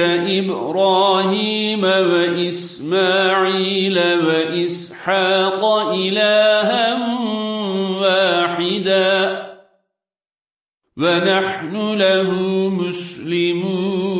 إبراهيم وإسماعيل وإسحاق إلها واحدا ونحن له مسلمون.